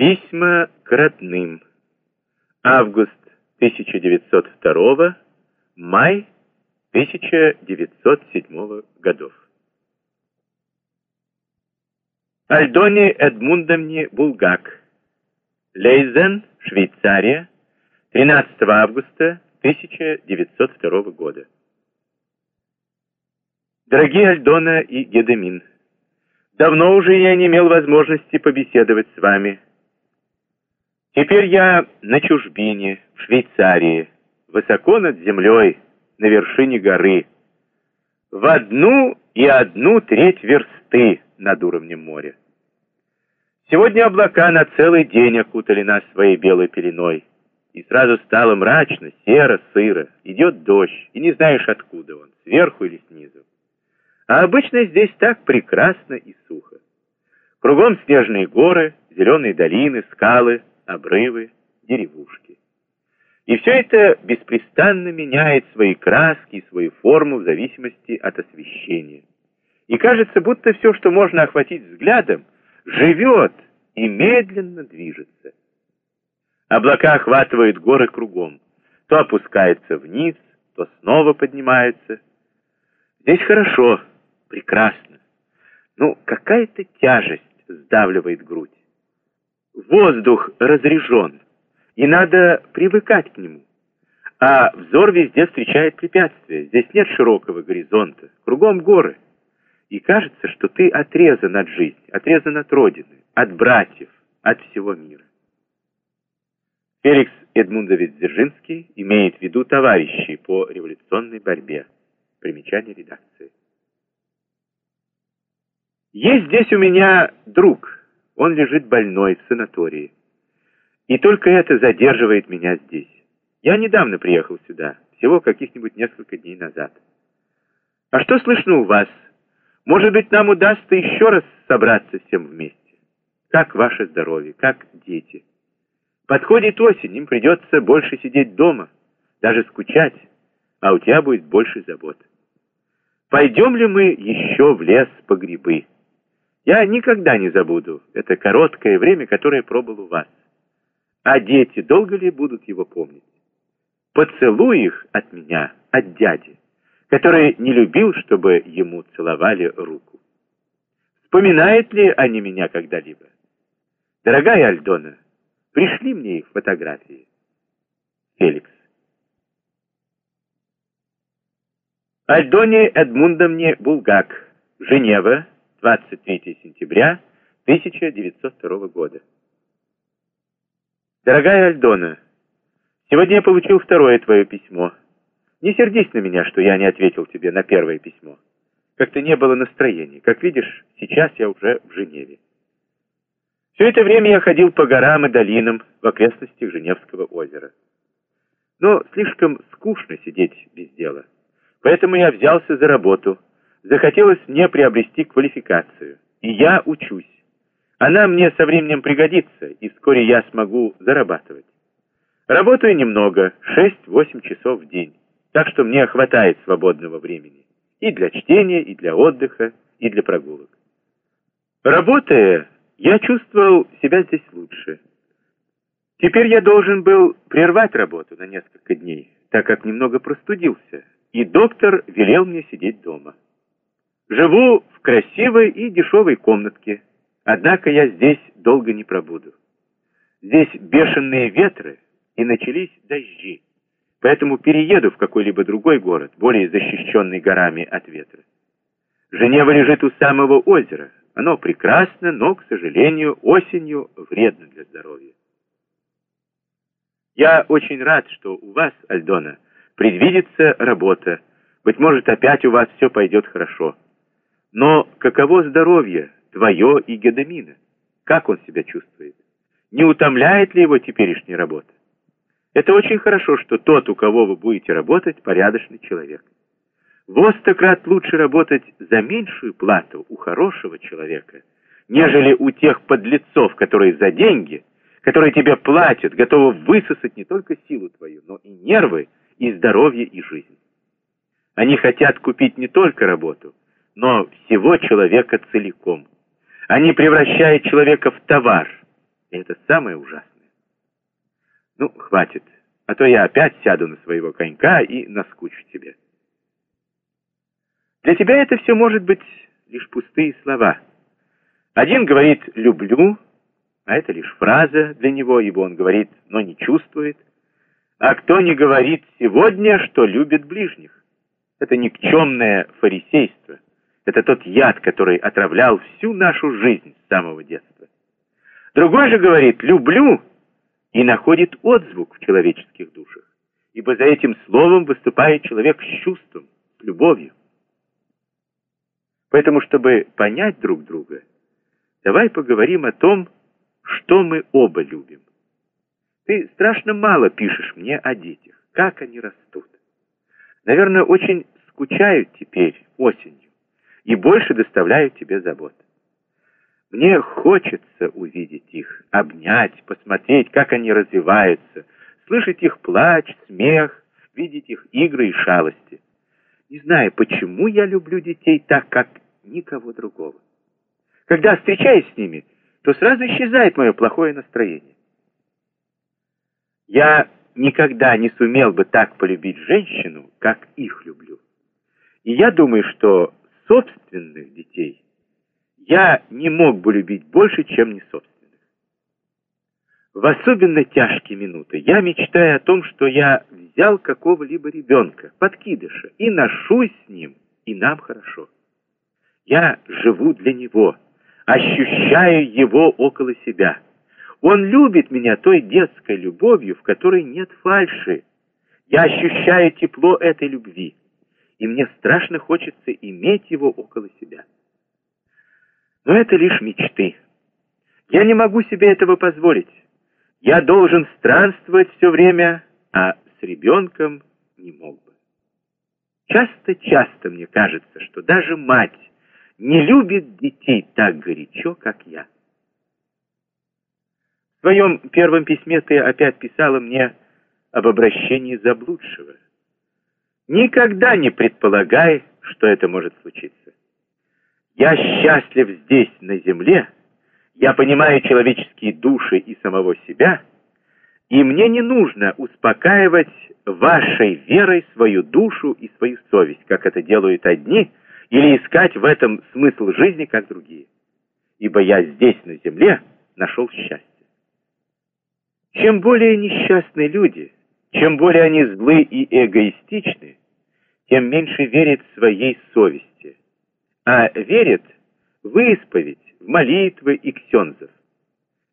Письма к родным. Август 1902, май 1907 годов. Альдоне Эдмундовне Булгак. Лейзен, Швейцария, 13 августа 1902 года. Дорогие Альдона и Гедемин, давно уже я не имел возможности побеседовать с вами. Теперь я на чужбине, в Швейцарии, высоко над землей, на вершине горы, в одну и одну треть версты над уровнем моря. Сегодня облака на целый день окутали нас своей белой пеленой, и сразу стало мрачно, серо, сыро, идет дождь, и не знаешь, откуда он, сверху или снизу. А обычно здесь так прекрасно и сухо. Кругом снежные горы, зеленые долины, скалы, обрывы, деревушки. И все это беспрестанно меняет свои краски свою форму в зависимости от освещения. И кажется, будто все, что можно охватить взглядом, живет и медленно движется. Облака охватывают горы кругом, то опускаются вниз, то снова поднимаются. Здесь хорошо, прекрасно. Ну, какая-то тяжесть сдавливает грудь. Воздух разрежен, и надо привыкать к нему. А взор везде встречает препятствия. Здесь нет широкого горизонта, кругом горы. И кажется, что ты отрезан от жизни, отрезан от родины, от братьев, от всего мира. Феликс Эдмундович Дзержинский имеет в виду товарищей по революционной борьбе. Примечание редакции. Есть здесь у меня друг, он лежит больной в санатории. И только это задерживает меня здесь. Я недавно приехал сюда, всего каких-нибудь несколько дней назад. А что слышно у вас? Может быть, нам удастся еще раз собраться всем вместе? Как ваше здоровье, как дети? Подходит осень, им придется больше сидеть дома, даже скучать, а у тебя будет больше забот. Пойдем ли мы еще в лес по грибы? Я никогда не забуду это короткое время, которое пробыл у вас. А дети долго ли будут его помнить? Поцелуй их от меня, от дяди, который не любил, чтобы ему целовали руку. Вспоминают ли они меня когда-либо? Дорогая Альдона, пришли мне их фотографии. Феликс. Альдоне Эдмундовне Булгак, Женева, 23 сентября 1902 года. Дорогая Альдона, сегодня я получил второе твое письмо. Не сердись на меня, что я не ответил тебе на первое письмо. Как-то не было настроения. Как видишь, сейчас я уже в Женеве. Все это время я ходил по горам и долинам в окрестностях Женевского озера. Но слишком скучно сидеть без дела. Поэтому я взялся за работу — захотелось мне приобрести квалификацию, и я учусь. Она мне со временем пригодится, и вскоре я смогу зарабатывать. Работаю немного, 6-8 часов в день, так что мне хватает свободного времени и для чтения, и для отдыха, и для прогулок. Работая, я чувствовал себя здесь лучше. Теперь я должен был прервать работу на несколько дней, так как немного простудился, и доктор велел мне сидеть дома. Живу в красивой и дешевой комнатке, однако я здесь долго не пробуду. Здесь бешеные ветры и начались дожди, поэтому перееду в какой-либо другой город, более защищенный горами от ветра. Женева лежит у самого озера. Оно прекрасно, но, к сожалению, осенью вредно для здоровья. Я очень рад, что у вас, Альдона, предвидится работа. Быть может, опять у вас все пойдет хорошо. Но каково здоровье твое и Гедемина? Как он себя чувствует? Не утомляет ли его теперешняя работа? Это очень хорошо, что тот, у кого вы будете работать, порядочный человек. В стократ лучше работать за меньшую плату у хорошего человека, нежели у тех подлецов, которые за деньги, которые тебе платят, готовы высосать не только силу твою, но и нервы, и здоровье, и жизнь. Они хотят купить не только работу, но всего человека целиком. Они превращают человека в товар, И это самое ужасное. Ну, хватит, а то я опять сяду на своего конька и наскучу тебе. Для тебя это все может быть лишь пустые слова. Один говорит «люблю», а это лишь фраза для него, ибо он говорит, но не чувствует. А кто не говорит сегодня, что любит ближних? Это никчемное фарисейство. Это тот яд, который отравлял всю нашу жизнь с самого детства. Другой же говорит «люблю» и находит отзвук в человеческих душах, ибо за этим словом выступает человек с чувством, с любовью. Поэтому, чтобы понять друг друга, давай поговорим о том, что мы оба любим. Ты страшно мало пишешь мне о детях, как они растут. Наверное, очень скучают теперь осенью и больше доставляют тебе забот. Мне хочется увидеть их, обнять, посмотреть, как они развиваются, слышать их плач, смех, видеть их игры и шалости. Не знаю, почему я люблю детей так, как никого другого. Когда встречаюсь с ними, то сразу исчезает мое плохое настроение. Я никогда не сумел бы так полюбить женщину, как их люблю. И я думаю, что собственных детей я не мог бы любить больше, чем не собственных. В особенно тяжкие минуты я мечтаю о том, что я взял какого-либо ребенка, подкидыша, и ношусь с ним, и нам хорошо. Я живу для него, ощущаю его около себя. Он любит меня той детской любовью, в которой нет фальши. Я ощущаю тепло этой любви, и мне страшно хочется иметь его около себя. Но это лишь мечты. Я не могу себе этого позволить. Я должен странствовать все время, а с ребенком не мог бы. Часто-часто мне кажется, что даже мать не любит детей так горячо, как я. В своем первом письме ты опять писала мне об обращении заблудшего. Никогда не предполагай, что это может случиться. Я счастлив здесь, на земле, я понимаю человеческие души и самого себя, и мне не нужно успокаивать вашей верой свою душу и свою совесть, как это делают одни, или искать в этом смысл жизни, как другие. Ибо я здесь, на земле, нашел счастье. Чем более несчастны люди, чем более они злы и эгоистичны, тем меньше верят своей совести, а верит в исповедь, в молитвы и ксензов.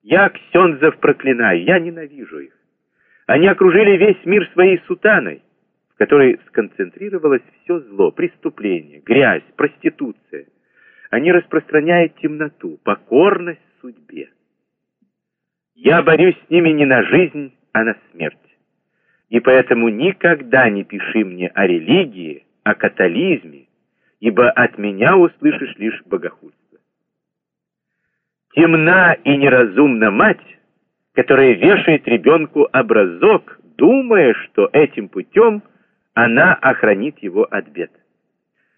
Я ксензов проклинаю, я ненавижу их. Они окружили весь мир своей сутаной, в которой сконцентрировалось все зло, преступление, грязь, проституция. Они распространяют темноту, покорность судьбе. Я борюсь с ними не на жизнь, а на смерть. И поэтому никогда не пиши мне о религии, о католизме, ибо от меня услышишь лишь богохульство. Темна и неразумна мать, которая вешает ребенку образок, думая, что этим путем она охранит его от бед.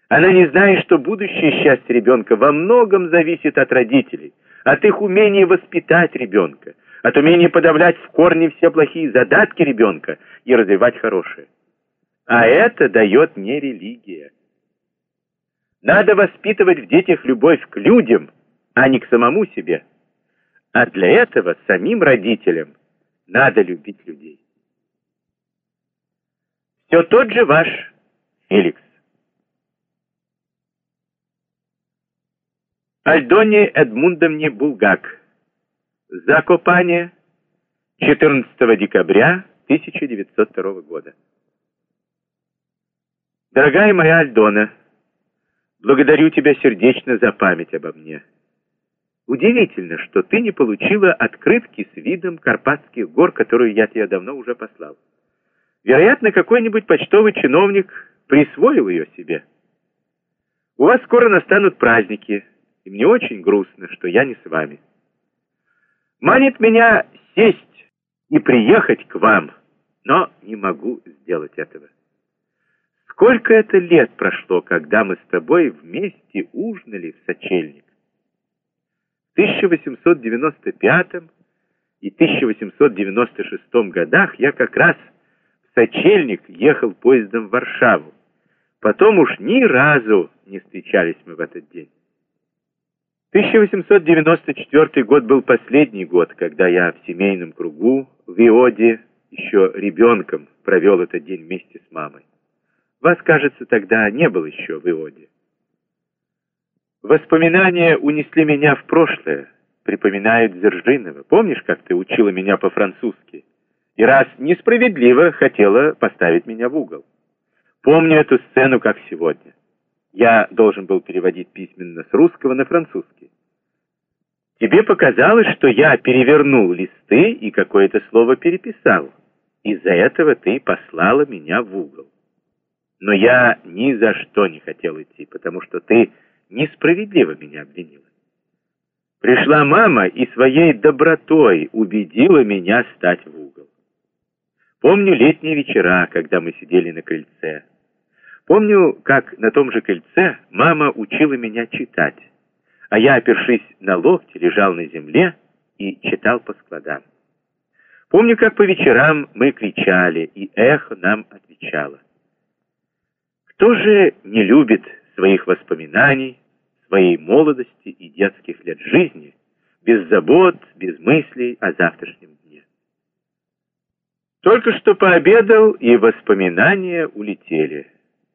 Она не знает, что будущее счастье ребенка во многом зависит от родителей, от их умения воспитать ребенка, от умения подавлять в корне все плохие задатки ребенка и развивать хорошее. А это дает не религия. Надо воспитывать в детях любовь к людям, а не к самому себе. А для этого самим родителям надо любить людей. Все тот же ваш Феликс. Альдоне Эдмундовне Булгак. Закопание 14 декабря 1902 года. Дорогая моя Альдона, Благодарю тебя сердечно за память обо мне. Удивительно, что ты не получила открытки с видом Карпатских гор, которую я тебе давно уже послал. Вероятно, какой-нибудь почтовый чиновник присвоил ее себе. У вас скоро настанут праздники, и мне очень грустно, что я не с вами. Манит меня сесть и приехать к вам, но не могу сделать этого. Сколько это лет прошло, когда мы с тобой вместе ужинали в сочельник? В 1895 и 1896 годах я как раз в Сочельник ехал поездом в Варшаву. Потом уж ни разу не встречались мы в этот день. 1894 год был последний год, когда я в семейном кругу в Иоде еще ребенком провел этот день вместе с мамой. Вас, кажется, тогда не было еще в Иоде. Воспоминания унесли меня в прошлое, припоминают Дзержинова. Помнишь, как ты учила меня по-французски? И раз несправедливо хотела поставить меня в угол. Помню эту сцену, как сегодня. Я должен был переводить письменно с русского на французский. Тебе показалось, что я перевернул листы и какое-то слово переписал. Из-за этого ты послала меня в угол. Но я ни за что не хотел идти, потому что ты несправедливо меня обвинила. Пришла мама и своей добротой убедила меня стать в угол. Помню летние вечера, когда мы сидели на крыльце. Помню, как на том же крыльце мама учила меня читать, а я, опершись на локти, лежал на земле и читал по складам. Помню, как по вечерам мы кричали, и эхо нам отвечало. Кто же не любит своих воспоминаний, своей молодости и детских лет жизни, без забот, без мыслей о завтрашнем дне. Только что пообедал, и воспоминания улетели.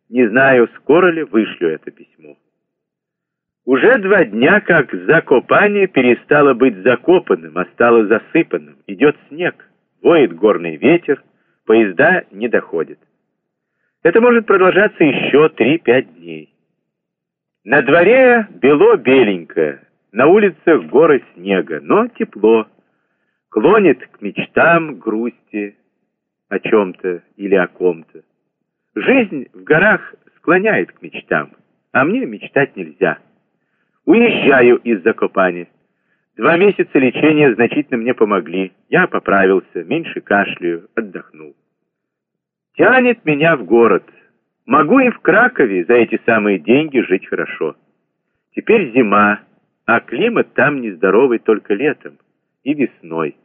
Не знаю, скоро ли вышлю это письмо. Уже два дня, как Закопание перестало быть закопанным, а стало засыпанным. Идет снег, воет горный ветер, поезда не доходят. Это может продолжаться еще три-пять дней. На дворе бело-беленько, на улицах горы снега, но тепло. Клонит к мечтам, грусти о чем-то или о ком-то. Жизнь в горах склоняет к мечтам, а мне мечтать нельзя. Уезжаю из Закопани. Два месяца лечения значительно мне помогли. Я поправился, меньше кашляю, отдохнул. Тянет меня в город. Могу и в Кракове за эти самые деньги жить хорошо. Теперь зима, а климат там нездоровый только летом и весной.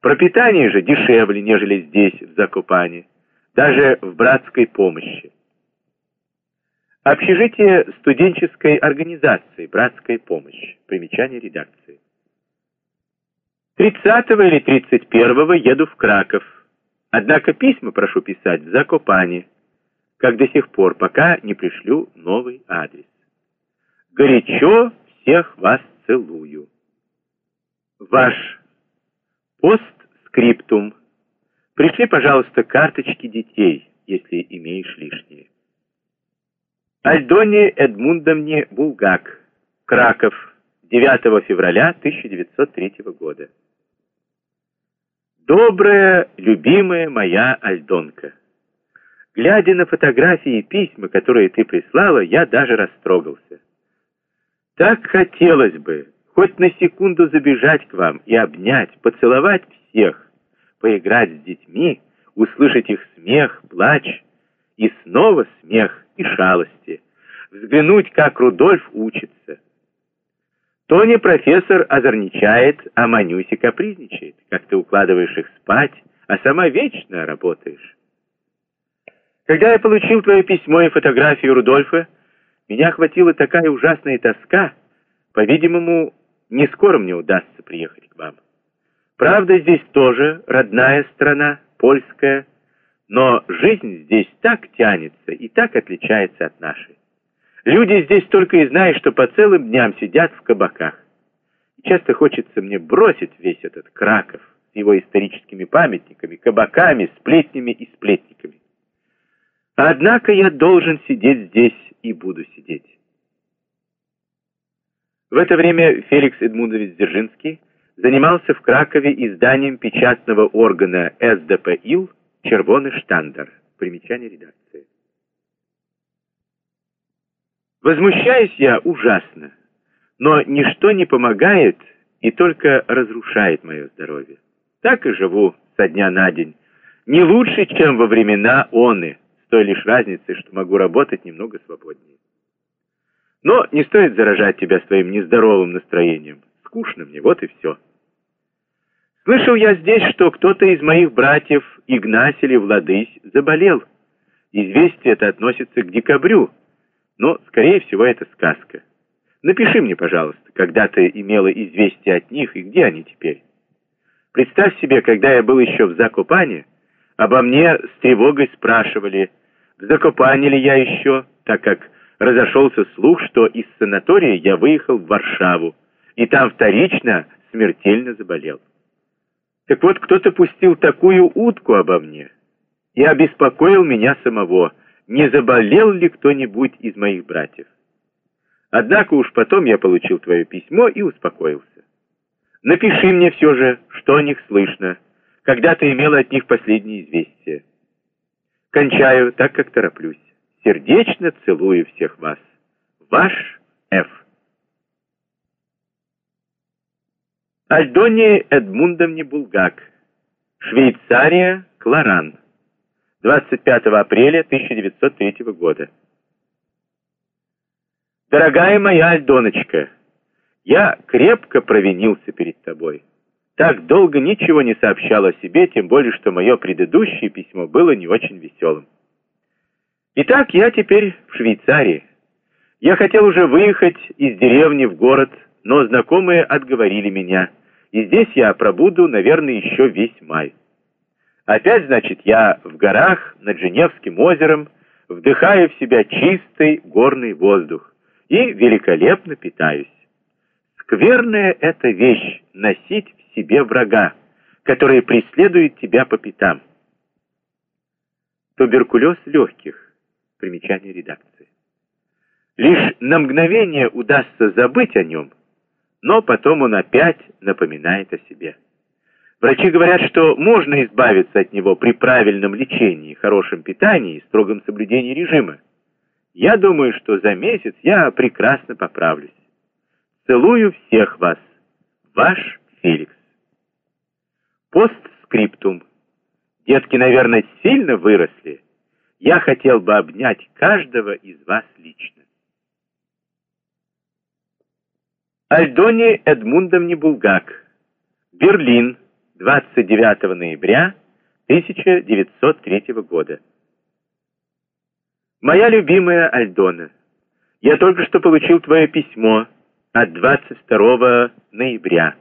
Пропитание же дешевле, нежели здесь, в Закопане, даже в братской помощи. Общежитие студенческой организации «Братская помощь». Примечание редакции. 30 или 31 еду в Краков. Однако письма прошу писать в Закопане как до сих пор, пока не пришлю новый адрес. Горячо всех вас целую. Ваш постскриптум. Пришли, пожалуйста, карточки детей, если имеешь лишние. Альдоне Эдмундовне Булгак, Краков, 9 февраля 1903 года. Добрая, любимая моя Альдонка, Глядя на фотографии и письма, которые ты прислала, я даже растрогался. Так хотелось бы хоть на секунду забежать к вам и обнять, поцеловать всех, поиграть с детьми, услышать их смех, плач, и снова смех и шалости, взглянуть, как Рудольф учится. Тони профессор озорничает, а Манюся капризничает, как ты укладываешь их спать, а сама вечно работаешь. Когда я получил твое письмо и фотографию Рудольфа, меня охватила такая ужасная тоска. По-видимому, не скоро мне удастся приехать к вам. Правда, здесь тоже родная страна, польская, но жизнь здесь так тянется и так отличается от нашей. Люди здесь только и знают, что по целым дням сидят в кабаках. И часто хочется мне бросить весь этот Краков с его историческими памятниками, кабаками, сплетнями и сплетниками. Однако я должен сидеть здесь и буду сидеть. В это время Феликс Эдмундович Дзержинский занимался в Кракове изданием печатного органа СДП ИЛ «Червоный штандар». Примечание редакции. Возмущаюсь я ужасно, но ничто не помогает и только разрушает мое здоровье. Так и живу со дня на день, не лучше, чем во времена оны с той лишь разницей, что могу работать немного свободнее. Но не стоит заражать тебя своим нездоровым настроением. Скучно мне, вот и все. Слышал я здесь, что кто-то из моих братьев, Игнась или Владысь, заболел. Известие это относится к декабрю, но, скорее всего, это сказка. Напиши мне, пожалуйста, когда ты имела известие от них и где они теперь. Представь себе, когда я был еще в Закопане, обо мне с тревогой спрашивали, в Закопане ли я еще, так как разошелся слух, что из санатория я выехал в Варшаву, и там вторично смертельно заболел. Так вот, кто-то пустил такую утку обо мне и обеспокоил меня самого, не заболел ли кто-нибудь из моих братьев. Однако уж потом я получил твое письмо и успокоился. Напиши мне все же, что о них слышно, когда ты имела от них последние известия. Кончаю, так как тороплюсь. Сердечно целую всех вас. Ваш Ф. Альдоне Эдмундовне Булгак. Швейцария, Кларан. 25 апреля 1903 года. Дорогая моя Альдоночка, я крепко провинился перед тобой. Так долго ничего не сообщал о себе, тем более, что мое предыдущее письмо было не очень веселым. Итак, я теперь в Швейцарии. Я хотел уже выехать из деревни в город, но знакомые отговорили меня, и здесь я пробуду, наверное, еще весь май. Опять, значит, я в горах над Женевским озером, вдыхаю в себя чистый горный воздух и великолепно питаюсь. Скверная эта вещь — носить в себе врага, который преследует тебя по пятам. Туберкулез легких. Примечание редакции. Лишь на мгновение удастся забыть о нем, но потом он опять напоминает о себе. Врачи говорят, что можно избавиться от него при правильном лечении, хорошем питании и строгом соблюдении режима. Я думаю, что за месяц я прекрасно поправлюсь. Целую всех вас. Ваш Феликс. Постскриптум. Детки, наверное, сильно выросли. Я хотел бы обнять каждого из вас лично. Альдоне Эдмундовне Булгак. Берлин. 29 ноября 1903 года. Моя любимая Альдона, я только что получил твое письмо от 22 ноября.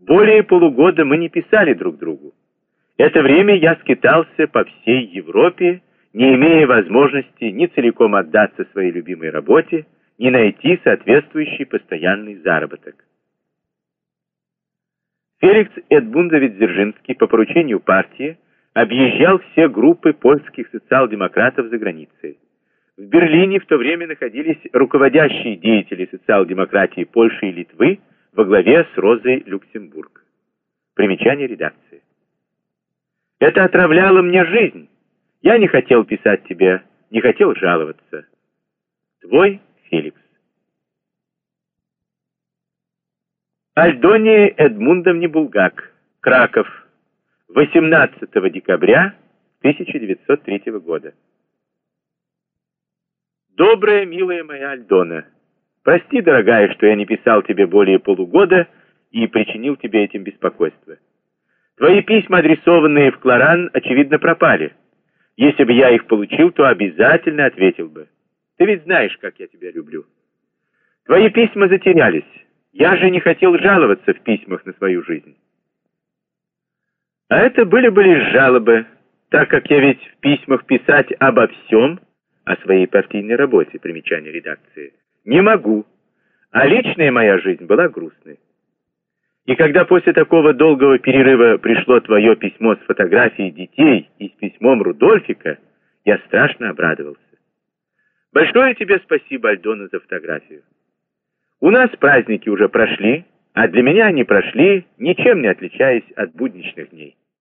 Более полугода мы не писали друг другу. Это время я скитался по всей Европе, не имея возможности ни целиком отдаться своей любимой работе, ни найти соответствующий постоянный заработок. Феликс Эдмундович Дзержинский по поручению партии объезжал все группы польских социал-демократов за границей. В Берлине в то время находились руководящие деятели социал-демократии Польши и Литвы во главе с Розой Люксембург. Примечание редакции. Это отравляло мне жизнь. Я не хотел писать тебе, не хотел жаловаться. Твой Феликс. Альдоне Эдмундовне Булгак. Краков. 18 декабря 1903 года. Добрая, милая моя Альдона, прости, дорогая, что я не писал тебе более полугода и причинил тебе этим беспокойство. Твои письма, адресованные в Кларан, очевидно, пропали. Если бы я их получил, то обязательно ответил бы. Ты ведь знаешь, как я тебя люблю. Твои письма затерялись. Я же не хотел жаловаться в письмах на свою жизнь. А это были бы лишь жалобы, так как я ведь в письмах писать обо всем, о своей партийной работе, примечание редакции, не могу, а личная моя жизнь была грустной. И когда после такого долгого перерыва пришло твое письмо с фотографией детей и с письмом Рудольфика, я страшно обрадовался. Большое тебе спасибо, Альдона, за фотографию. У нас праздники уже прошли, а для меня они прошли, ничем не отличаясь от будничных дней.